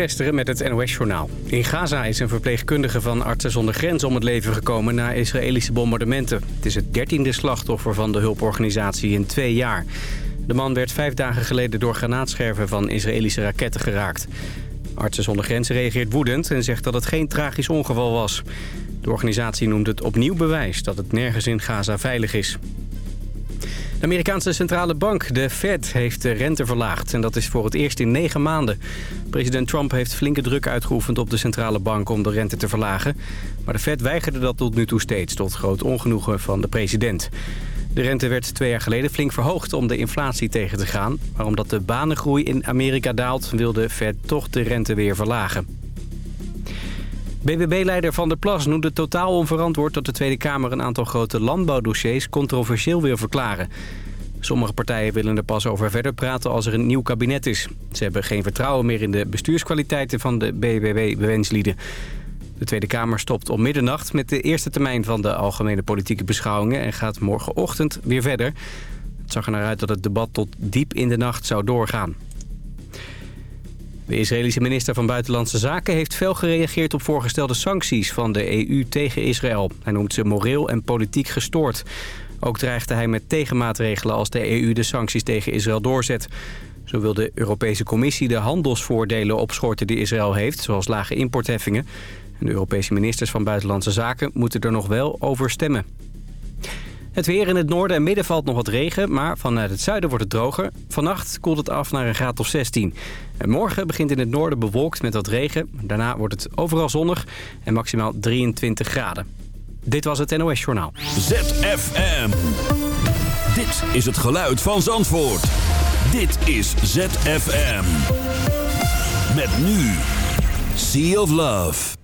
Gisteren met het NOS-journaal. In Gaza is een verpleegkundige van Artsen zonder Grens om het leven gekomen na Israëlische bombardementen. Het is het dertiende slachtoffer van de hulporganisatie in twee jaar. De man werd vijf dagen geleden door granaatscherven van Israëlische raketten geraakt. Artsen zonder Grens reageert woedend en zegt dat het geen tragisch ongeval was. De organisatie noemt het opnieuw bewijs dat het nergens in Gaza veilig is. De Amerikaanse centrale bank, de Fed, heeft de rente verlaagd. En dat is voor het eerst in negen maanden. President Trump heeft flinke druk uitgeoefend op de centrale bank om de rente te verlagen. Maar de Fed weigerde dat tot nu toe steeds, tot groot ongenoegen van de president. De rente werd twee jaar geleden flink verhoogd om de inflatie tegen te gaan. Maar omdat de banengroei in Amerika daalt, wil de Fed toch de rente weer verlagen. BBB-leider Van der Plas noemde totaal onverantwoord dat de Tweede Kamer een aantal grote landbouwdossiers controversieel wil verklaren. Sommige partijen willen er pas over verder praten als er een nieuw kabinet is. Ze hebben geen vertrouwen meer in de bestuurskwaliteiten van de BBB-bewenslieden. De Tweede Kamer stopt om middernacht met de eerste termijn van de algemene politieke beschouwingen... en gaat morgenochtend weer verder. Het zag er naar uit dat het debat tot diep in de nacht zou doorgaan. De Israëlische minister van Buitenlandse Zaken heeft fel gereageerd op voorgestelde sancties van de EU tegen Israël. Hij noemt ze moreel en politiek gestoord. Ook dreigde hij met tegenmaatregelen als de EU de sancties tegen Israël doorzet. Zo wil de Europese Commissie de handelsvoordelen opschorten die Israël heeft, zoals lage importheffingen. En de Europese ministers van Buitenlandse Zaken moeten er nog wel over stemmen. Het weer in het noorden en midden valt nog wat regen, maar vanuit het zuiden wordt het droger. Vannacht koelt het af naar een graad of 16. En morgen begint in het noorden bewolkt met wat regen. Daarna wordt het overal zonnig en maximaal 23 graden. Dit was het NOS Journaal. ZFM. Dit is het geluid van Zandvoort. Dit is ZFM. Met nu. Sea of Love.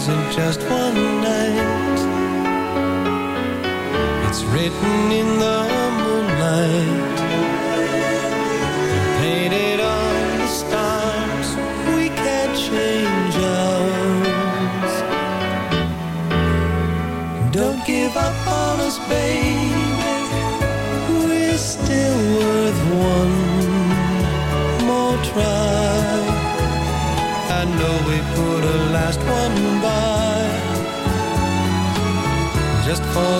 Isn't just one night. It's written in the for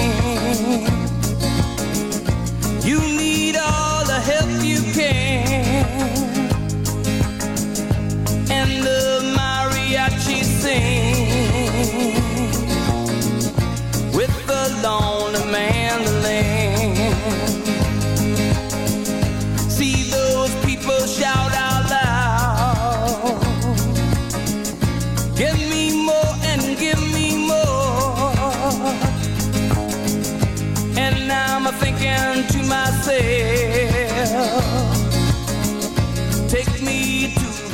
You need all the help you can.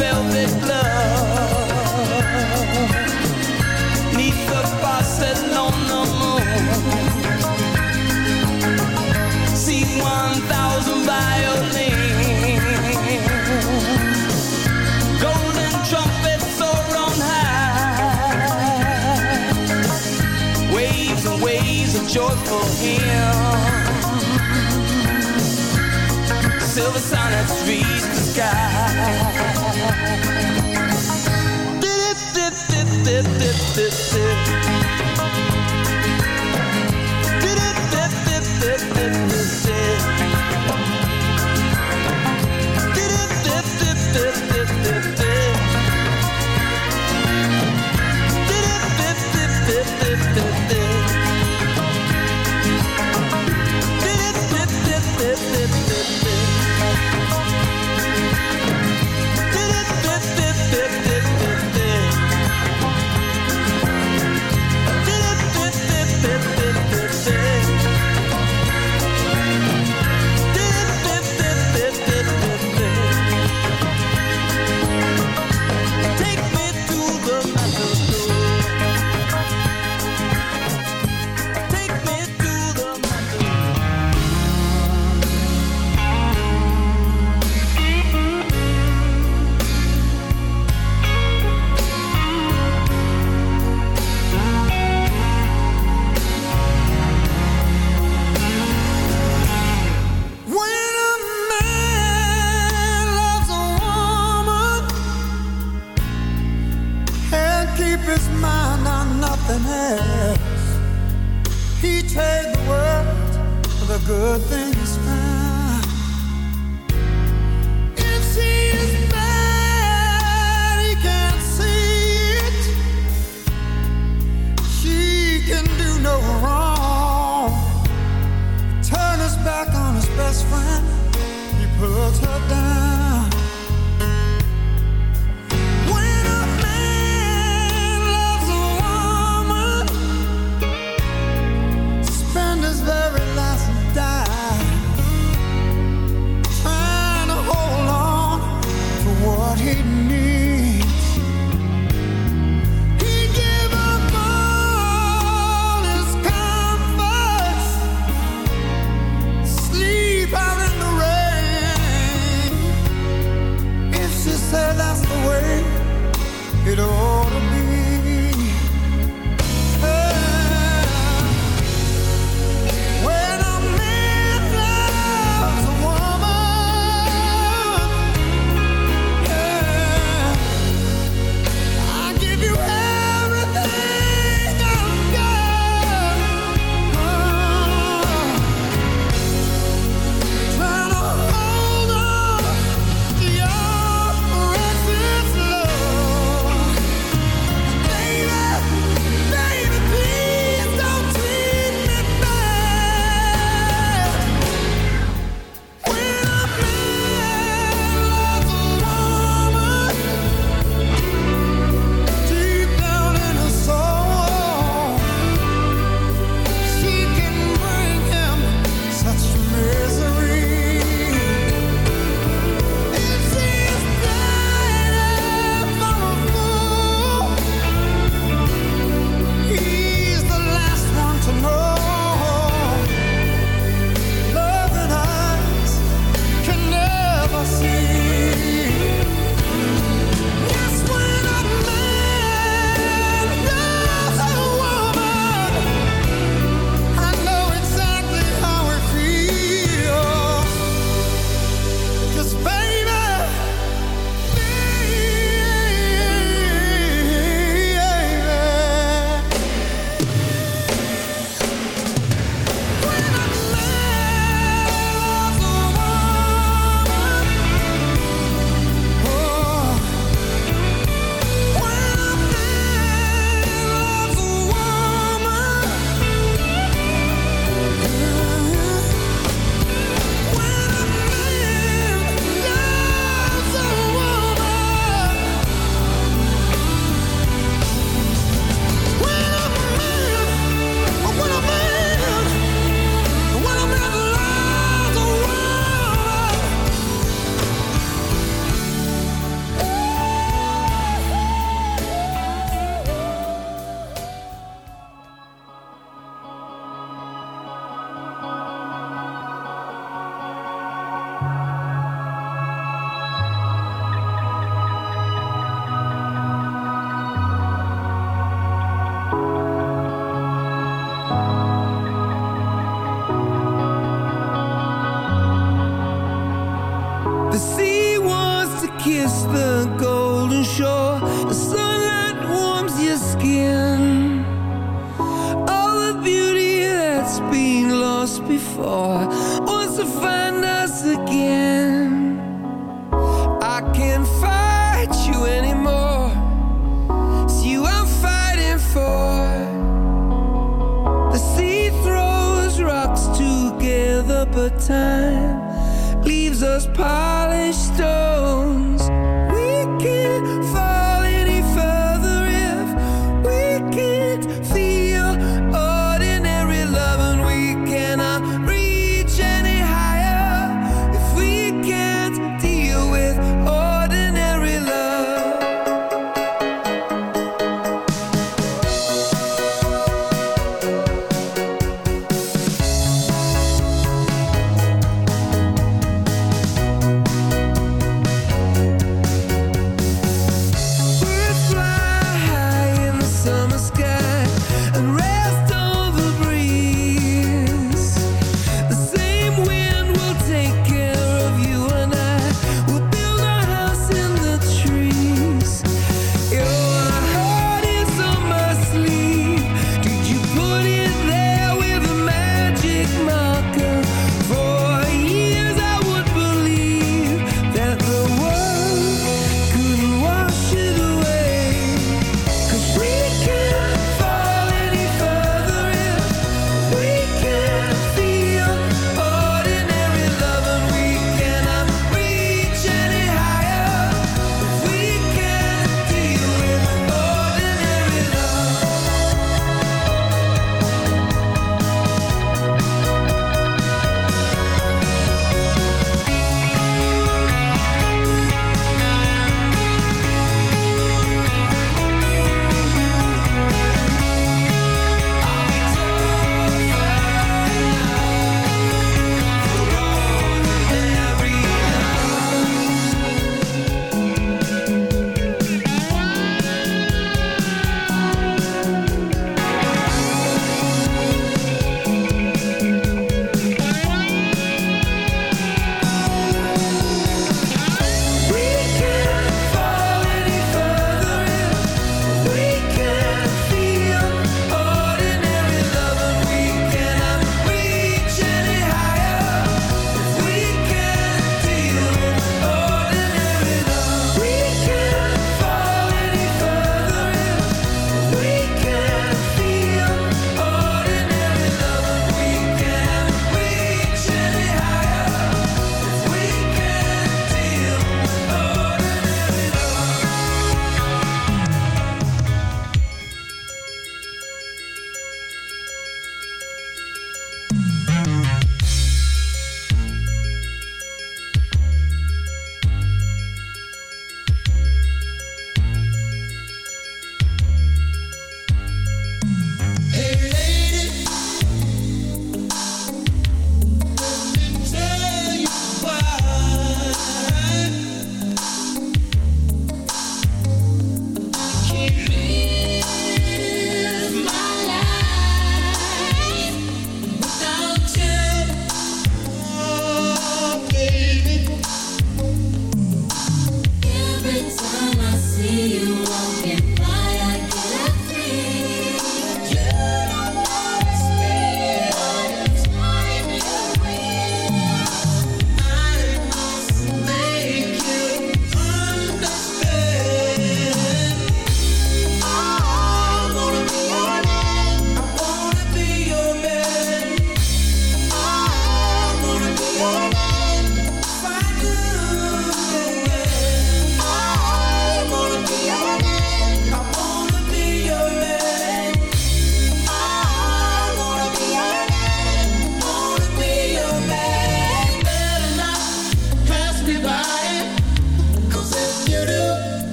velvet glove Neath the faucet on the moon See 1,000 violins. Golden trumpets soar on high. Waves and waves of joyful hymns. Silver sonnets reach the sky. did it, did, did, did, dit did.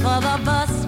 For the bus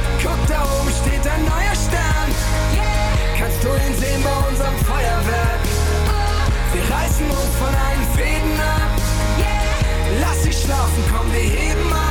Guck da oben steht ein neuer Stern. Yeah. Kannst du ihn sehen bei unserem Feuerwerk? Oh. Wir reißen uns von allen Fäden ab. Yeah. Lass dich schlafen, komm, wir heben ab.